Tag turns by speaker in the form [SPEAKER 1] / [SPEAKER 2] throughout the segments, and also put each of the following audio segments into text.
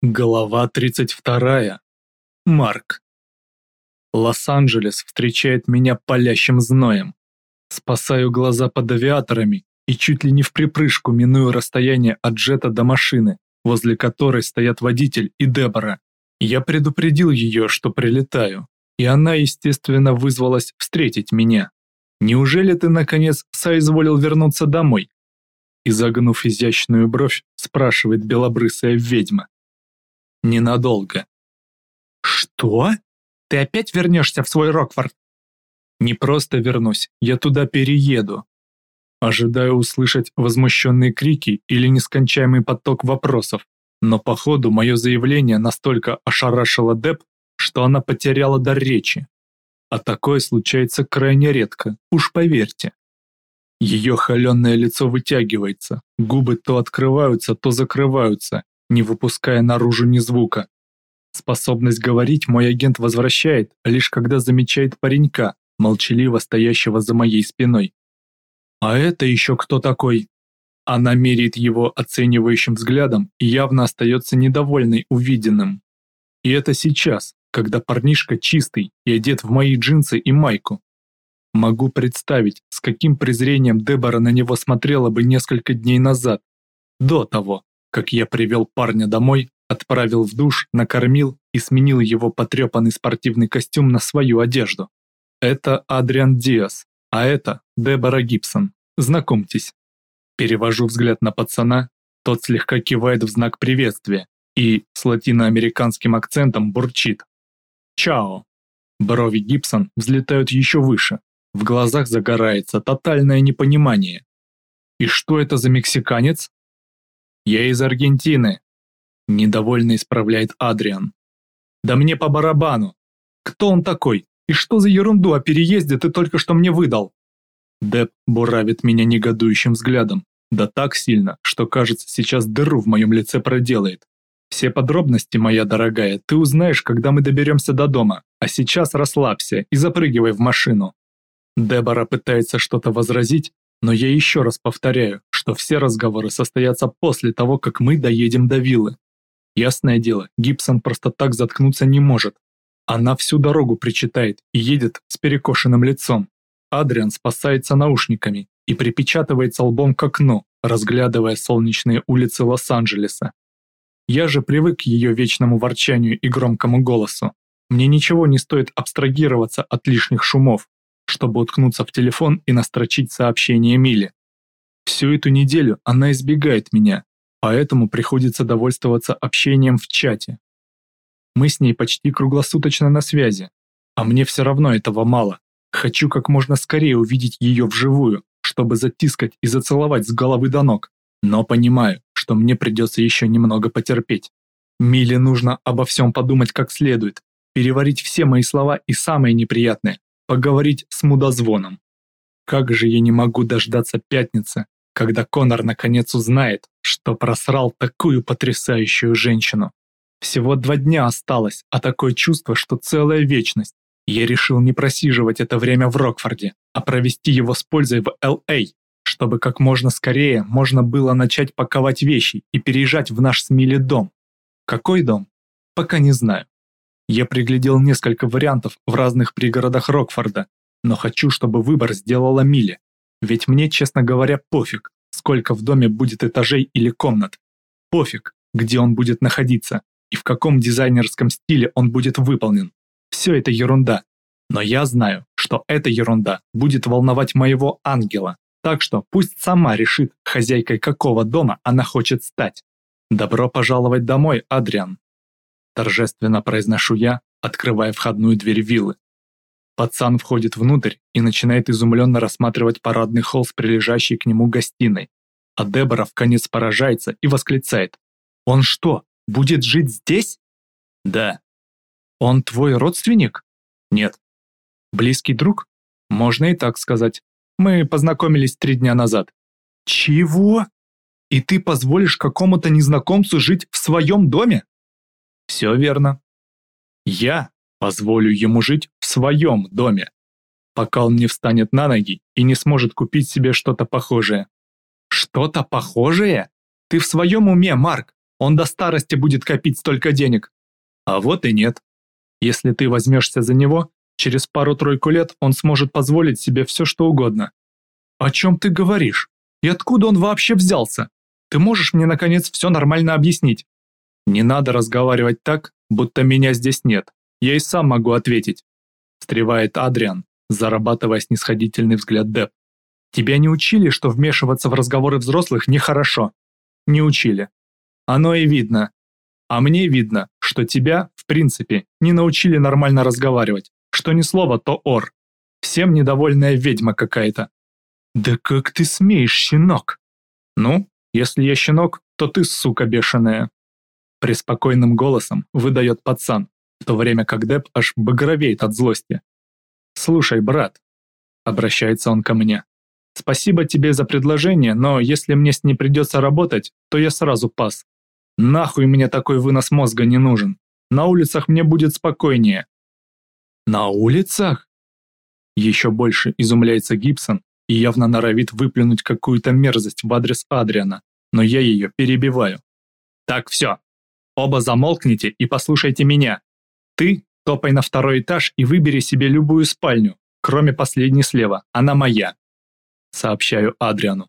[SPEAKER 1] Глава 32. Марк. Лос-Анджелес встречает меня палящим зноем. Спасаю глаза под авиаторами и чуть ли не в припрыжку миную расстояние от джета до машины, возле которой стоят водитель и Дебора. Я предупредил ее, что прилетаю, и она, естественно, вызвалась встретить меня. «Неужели ты, наконец, соизволил вернуться домой?» И загнув изящную бровь, спрашивает белобрысая ведьма. Ненадолго. Что? Ты опять вернешься в свой Рокфорд? Не просто вернусь, я туда перееду. Ожидаю услышать возмущенные крики или нескончаемый поток вопросов, но походу мое заявление настолько ошарашило Деб, что она потеряла дар речи. А такое случается крайне редко, уж поверьте. Ее холеное лицо вытягивается, губы то открываются, то закрываются, не выпуская наружу ни звука. Способность говорить мой агент возвращает, лишь когда замечает паренька, молчаливо стоящего за моей спиной. «А это еще кто такой?» Она меряет его оценивающим взглядом и явно остается недовольной увиденным. И это сейчас, когда парнишка чистый и одет в мои джинсы и майку. Могу представить, с каким презрением Дебора на него смотрела бы несколько дней назад, до того, как я привел парня домой, отправил в душ, накормил и сменил его потрепанный спортивный костюм на свою одежду. Это Адриан Диас, а это Дебора Гибсон. Знакомьтесь. Перевожу взгляд на пацана, тот слегка кивает в знак приветствия и с латиноамериканским акцентом бурчит. «Чао!» Брови Гибсон взлетают еще выше, в глазах загорается тотальное непонимание. «И что это за мексиканец?» «Я из Аргентины», – недовольно исправляет Адриан. «Да мне по барабану. Кто он такой? И что за ерунду о переезде ты только что мне выдал?» Деп буравит меня негодующим взглядом, да так сильно, что кажется сейчас дыру в моем лице проделает. Все подробности, моя дорогая, ты узнаешь, когда мы доберемся до дома, а сейчас расслабься и запрыгивай в машину. Дебора пытается что-то возразить, но я еще раз повторяю, что все разговоры состоятся после того, как мы доедем до виллы. Ясное дело, Гибсон просто так заткнуться не может. Она всю дорогу причитает и едет с перекошенным лицом. Адриан спасается наушниками и припечатывается лбом к окну, разглядывая солнечные улицы Лос-Анджелеса. Я же привык к ее вечному ворчанию и громкому голосу. Мне ничего не стоит абстрагироваться от лишних шумов, чтобы уткнуться в телефон и настрочить сообщение Миле. Всю эту неделю она избегает меня, поэтому приходится довольствоваться общением в чате. Мы с ней почти круглосуточно на связи, а мне все равно этого мало. Хочу как можно скорее увидеть ее вживую, чтобы затискать и зацеловать с головы до ног, но понимаю, что мне придется еще немного потерпеть. Миле нужно обо всем подумать как следует, переварить все мои слова и самое неприятное поговорить с мудозвоном. Как же я не могу дождаться пятницы, когда Конор наконец узнает, что просрал такую потрясающую женщину. Всего два дня осталось, а такое чувство, что целая вечность. Я решил не просиживать это время в Рокфорде, а провести его с пользой в Л.А., чтобы как можно скорее можно было начать паковать вещи и переезжать в наш с Милли дом. Какой дом? Пока не знаю. Я приглядел несколько вариантов в разных пригородах Рокфорда, но хочу, чтобы выбор сделала Милли. Ведь мне, честно говоря, пофиг, сколько в доме будет этажей или комнат. Пофиг, где он будет находиться и в каком дизайнерском стиле он будет выполнен. Все это ерунда. Но я знаю, что эта ерунда будет волновать моего ангела, так что пусть сама решит, хозяйкой какого дома она хочет стать. Добро пожаловать домой, Адриан. Торжественно произношу я, открывая входную дверь виллы. Пацан входит внутрь и начинает изумленно рассматривать парадный холл с прилежащей к нему гостиной. А Дебора в конец поражается и восклицает. «Он что, будет жить здесь?» «Да». «Он твой родственник?» «Нет». «Близкий друг?» «Можно и так сказать. Мы познакомились три дня назад». «Чего? И ты позволишь какому-то незнакомцу жить в своем доме?» Все верно. Я позволю ему жить в своем доме, пока он не встанет на ноги и не сможет купить себе что-то похожее. Что-то похожее? Ты в своем уме, Марк? он до старости будет копить столько денег. А вот и нет. Если ты возьмешься за него, через пару-тройку лет он сможет позволить себе все, что угодно. О чем ты говоришь? И откуда он вообще взялся? Ты можешь мне, наконец, все нормально объяснить? Не надо разговаривать так, будто меня здесь нет. Я и сам могу ответить. Встревает Адриан, зарабатывая снисходительный взгляд Деп. Тебя не учили, что вмешиваться в разговоры взрослых нехорошо? Не учили. Оно и видно. А мне видно, что тебя, в принципе, не научили нормально разговаривать, что ни слова, то ор. Всем недовольная ведьма какая-то. Да как ты смеешь, щенок? Ну, если я щенок, то ты сука бешеная. Преспокойным голосом выдает пацан, в то время как Деп аж багровеет от злости. «Слушай, брат», — обращается он ко мне, — «спасибо тебе за предложение, но если мне с ней придется работать, то я сразу пас. Нахуй мне такой вынос мозга не нужен. На улицах мне будет спокойнее». «На улицах?» Еще больше изумляется Гибсон и явно норовит выплюнуть какую-то мерзость в адрес Адриана, но я ее перебиваю. «Так, все. Оба замолкните и послушайте меня. Ты топай на второй этаж и выбери себе любую спальню, кроме последней слева, она моя. Сообщаю Адриану.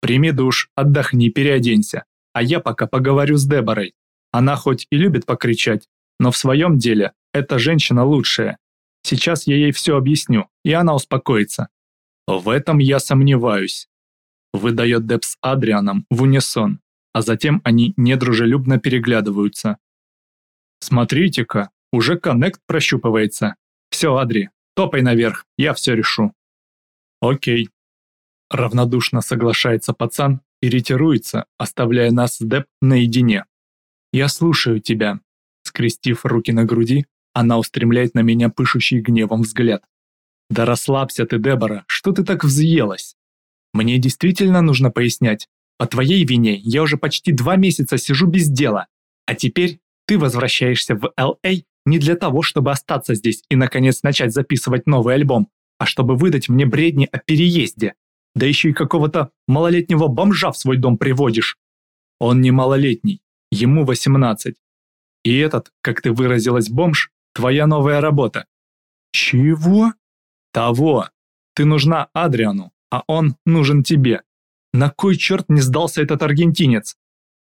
[SPEAKER 1] Прими душ, отдохни, переоденься, а я пока поговорю с Деборой. Она хоть и любит покричать, но в своем деле эта женщина лучшая. Сейчас я ей все объясню, и она успокоится. В этом я сомневаюсь. Выдает Деб с Адрианом в унисон, а затем они недружелюбно переглядываются. «Смотрите-ка, уже коннект прощупывается. Все, Адри, топай наверх, я все решу». «Окей». Равнодушно соглашается пацан и ретируется, оставляя нас с Деп наедине. «Я слушаю тебя». Скрестив руки на груди, она устремляет на меня пышущий гневом взгляд. «Да расслабься ты, Дебора, что ты так взъелась? Мне действительно нужно пояснять, по твоей вине я уже почти два месяца сижу без дела, а теперь ты возвращаешься в Л.А. не для того, чтобы остаться здесь и наконец начать записывать новый альбом, а чтобы выдать мне бредни о переезде. Да еще и какого-то малолетнего бомжа в свой дом приводишь. Он не малолетний, ему 18. И этот, как ты выразилась, бомж, твоя новая работа. Чего? Того. Ты нужна Адриану, а он нужен тебе. На кой черт не сдался этот аргентинец?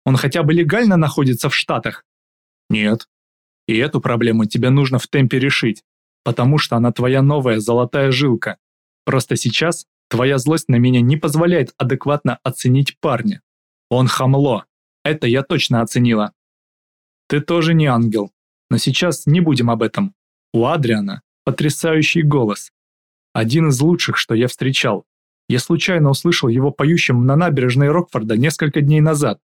[SPEAKER 1] Он хотя бы легально находится в Штатах? Нет. И эту проблему тебе нужно в темпе решить, потому что она твоя новая золотая жилка. Просто сейчас твоя злость на меня не позволяет адекватно оценить парня. Он хамло. Это я точно оценила. Ты тоже не ангел. Но сейчас не будем об этом. У Адриана потрясающий голос. Один из лучших, что я встречал. Я случайно услышал его поющим на набережной Рокфорда несколько дней назад,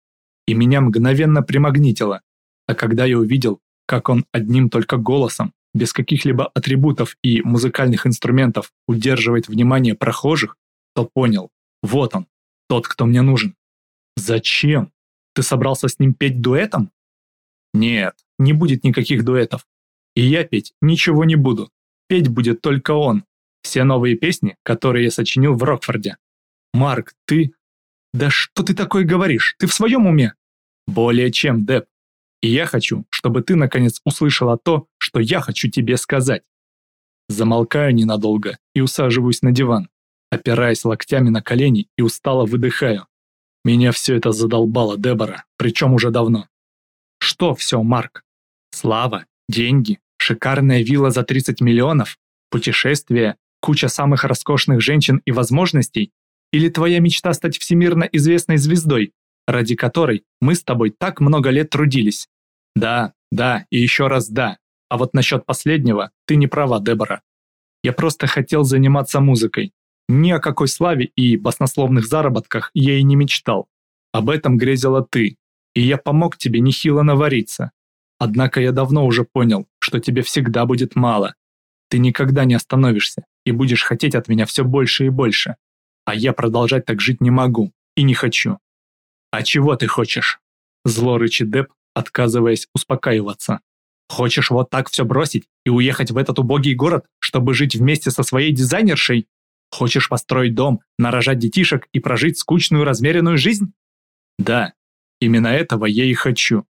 [SPEAKER 1] и меня мгновенно примагнитило. А когда я увидел, как он одним только голосом, без каких-либо атрибутов и музыкальных инструментов удерживает внимание прохожих, то понял, вот он, тот, кто мне нужен. Зачем? Ты собрался с ним петь дуэтом? Нет, не будет никаких дуэтов. И я петь ничего не буду. Петь будет только он, все новые песни, которые я сочинил в Рокфорде. Марк, ты... Да что ты такое говоришь? Ты в своем уме? Более чем, Деб. И я хочу, чтобы ты наконец услышала то, что я хочу тебе сказать. Замолкаю ненадолго и усаживаюсь на диван, опираясь локтями на колени и устало выдыхаю. Меня все это задолбало, Дебора, причем уже давно. Что все, Марк? Слава, деньги, шикарная вилла за 30 миллионов, путешествия, куча самых роскошных женщин и возможностей, или твоя мечта стать всемирно известной звездой, ради которой мы с тобой так много лет трудились? Да, да и еще раз да. А вот насчет последнего ты не права, Дебора. Я просто хотел заниматься музыкой. Ни о какой славе и баснословных заработках я и не мечтал. Об этом грезила ты, и я помог тебе нехило навариться. Однако я давно уже понял, что тебе всегда будет мало. Ты никогда не остановишься, и будешь хотеть от меня все больше и больше. А я продолжать так жить не могу и не хочу. А чего ты хочешь? Зло рычит Деп, отказываясь успокаиваться. Хочешь вот так все бросить и уехать в этот убогий город, чтобы жить вместе со своей дизайнершей? Хочешь построить дом, нарожать детишек и прожить скучную размеренную жизнь? Да, Именно этого я и хочу.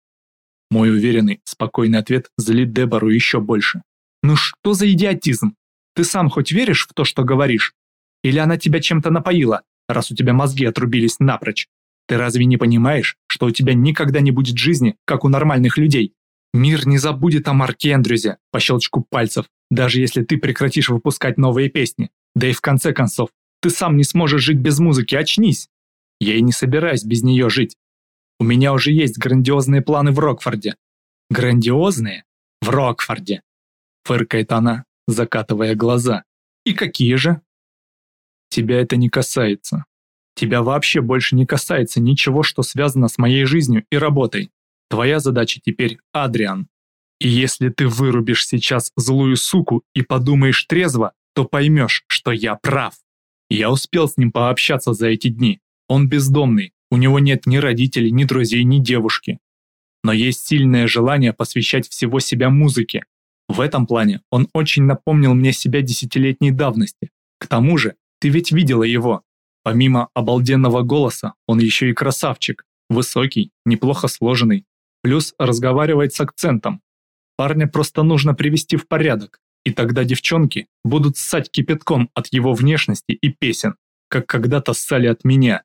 [SPEAKER 1] Мой уверенный, спокойный ответ злит Дебору еще больше. Ну что за идиотизм? Ты сам хоть веришь в то, что говоришь? Или она тебя чем-то напоила, раз у тебя мозги отрубились напрочь? Ты разве не понимаешь, что у тебя никогда не будет жизни, как у нормальных людей? Мир не забудет о Марке Эндрюзе по щелчку пальцев, даже если ты прекратишь выпускать новые песни. Да и в конце концов, ты сам не сможешь жить без музыки, очнись. Я и не собираюсь без нее жить. У меня уже есть грандиозные планы в Рокфорде. Грандиозные? В Рокфорде. Фыркает она, закатывая глаза. И какие же? Тебя это не касается. Тебя вообще больше не касается ничего, что связано с моей жизнью и работой. Твоя задача теперь Адриан. И если ты вырубишь сейчас злую суку и подумаешь трезво, то поймешь, что я прав. Я успел с ним пообщаться за эти дни. Он бездомный, у него нет ни родителей, ни друзей, ни девушки. Но есть сильное желание посвящать всего себя музыке. В этом плане он очень напомнил мне себя десятилетней давности. К тому же, ты ведь видела его. Помимо обалденного голоса, он еще и красавчик. Высокий, неплохо сложенный. Плюс разговаривает с акцентом. Парня просто нужно привести в порядок. И тогда девчонки будут ссать кипятком от его внешности и песен, как когда-то ссали от меня.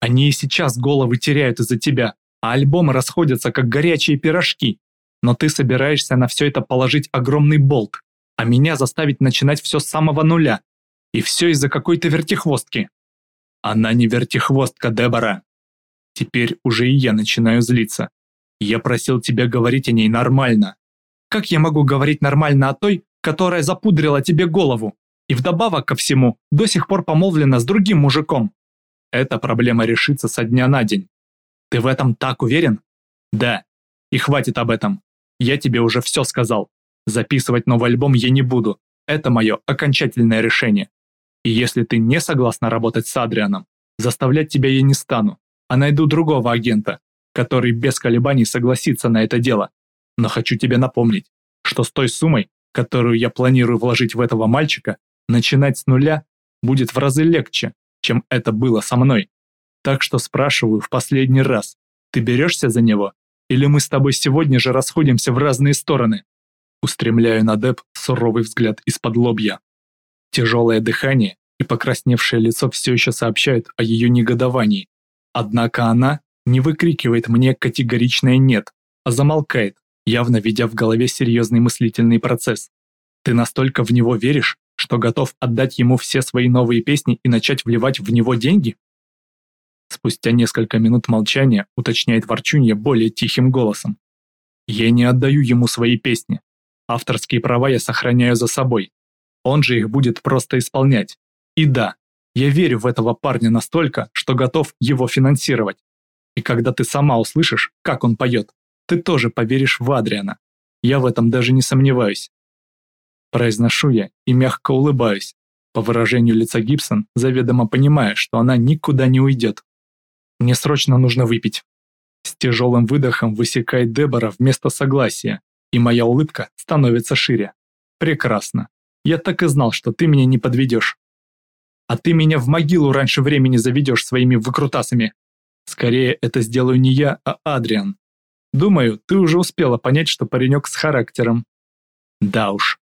[SPEAKER 1] Они и сейчас головы теряют из-за тебя, а альбомы расходятся, как горячие пирожки. Но ты собираешься на все это положить огромный болт, а меня заставить начинать все с самого нуля. И все из-за какой-то вертихвостки. Она не вертихвостка, Дебора. Теперь уже и я начинаю злиться. Я просил тебя говорить о ней нормально. Как я могу говорить нормально о той, которая запудрила тебе голову, и вдобавок ко всему до сих пор помолвлена с другим мужиком. Эта проблема решится со дня на день. Ты в этом так уверен? Да. И хватит об этом. Я тебе уже все сказал. Записывать новый альбом я не буду. Это мое окончательное решение. И если ты не согласна работать с Адрианом, заставлять тебя я не стану, а найду другого агента, который без колебаний согласится на это дело. Но хочу тебе напомнить, что с той суммой, которую я планирую вложить в этого мальчика, начинать с нуля будет в разы легче, чем это было со мной. Так что спрашиваю в последний раз, ты берешься за него? Или мы с тобой сегодня же расходимся в разные стороны? Устремляю на Деп суровый взгляд из-под лобья. Тяжелое дыхание и покрасневшее лицо все еще сообщают о ее негодовании. Однако она не выкрикивает мне категоричное «нет», а замолкает, явно ведя в голове серьезный мыслительный процесс. Ты настолько в него веришь, что готов отдать ему все свои новые песни и начать вливать в него деньги? Спустя несколько минут молчания уточняет Ворчунья более тихим голосом. Я не отдаю ему свои песни. Авторские права я сохраняю за собой. Он же их будет просто исполнять. И да, я верю в этого парня настолько, что готов его финансировать. И когда ты сама услышишь, как он поет, ты тоже поверишь в Адриана. Я в этом даже не сомневаюсь. Произношу я и мягко улыбаюсь, по выражению лица Гибсон, заведомо понимая, что она никуда не уйдет. Мне срочно нужно выпить. С тяжелым выдохом высекает Дебора вместо согласия, и моя улыбка становится шире. Прекрасно. Я так и знал, что ты меня не подведешь. А ты меня в могилу раньше времени заведешь своими выкрутасами. Скорее, это сделаю не я, а Адриан. Думаю, ты уже успела понять, что паренек с характером. Да уж.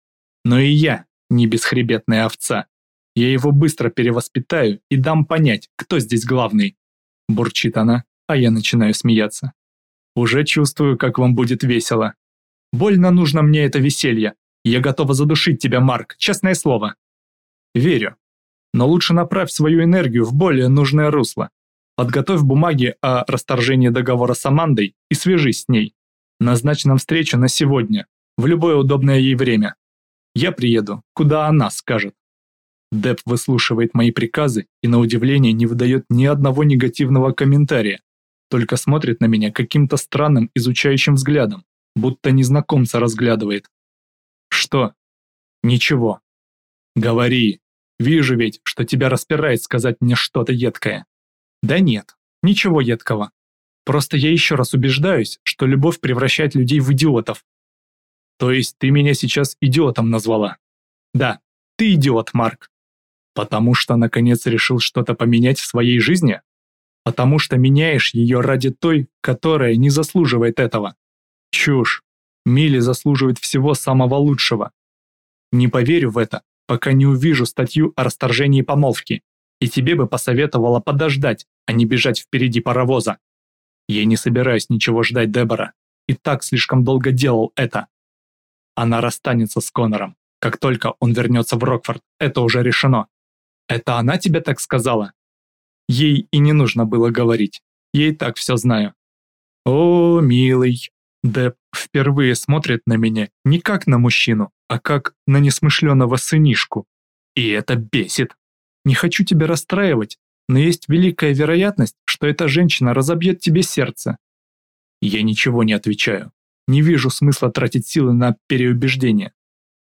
[SPEAKER 1] Но и я не бесхребетная овца. Я его быстро перевоспитаю и дам понять, кто здесь главный. Бурчит она, а я начинаю смеяться. Уже чувствую, как вам будет весело. Больно нужно мне это веселье. Я готова задушить тебя, Марк, честное слово. Верю. Но лучше направь свою энергию в более нужное русло. Подготовь бумаги о расторжении договора с Амандой и свяжись с ней. Назначь нам встречу на сегодня, в любое удобное ей время. Я приеду, куда она скажет. Деп выслушивает мои приказы и на удивление не выдает ни одного негативного комментария, только смотрит на меня каким-то странным изучающим взглядом, будто незнакомца разглядывает. Что? Ничего. Говори. Вижу ведь, что тебя распирает сказать мне что-то едкое. Да нет, ничего едкого. Просто я еще раз убеждаюсь, что любовь превращает людей в идиотов. То есть ты меня сейчас идиотом назвала? Да, ты идиот, Марк. Потому что наконец решил что-то поменять в своей жизни? Потому что меняешь ее ради той, которая не заслуживает этого. Чушь. Милли заслуживает всего самого лучшего. Не поверю в это, пока не увижу статью о расторжении помолвки, и тебе бы посоветовала подождать, а не бежать впереди паровоза. Я не собираюсь ничего ждать Дебора, и так слишком долго делал это. Она расстанется с Конором, как только он вернется в Рокфорд, это уже решено. Это она тебе так сказала? Ей и не нужно было говорить, ей так все знаю. О, милый, Деб впервые смотрит на меня не как на мужчину, а как на несмышленого сынишку. И это бесит. Не хочу тебя расстраивать, но есть великая вероятность, что эта женщина разобьет тебе сердце. Я ничего не отвечаю. Не вижу смысла тратить силы на переубеждение.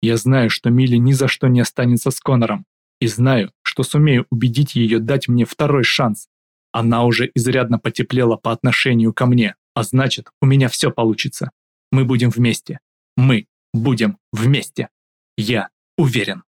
[SPEAKER 1] Я знаю, что Милли ни за что не останется с Конором. И знаю, что сумею убедить ее дать мне второй шанс. Она уже изрядно потеплела по отношению ко мне, а значит, у меня все получится. Мы будем вместе. Мы будем вместе. Я уверен.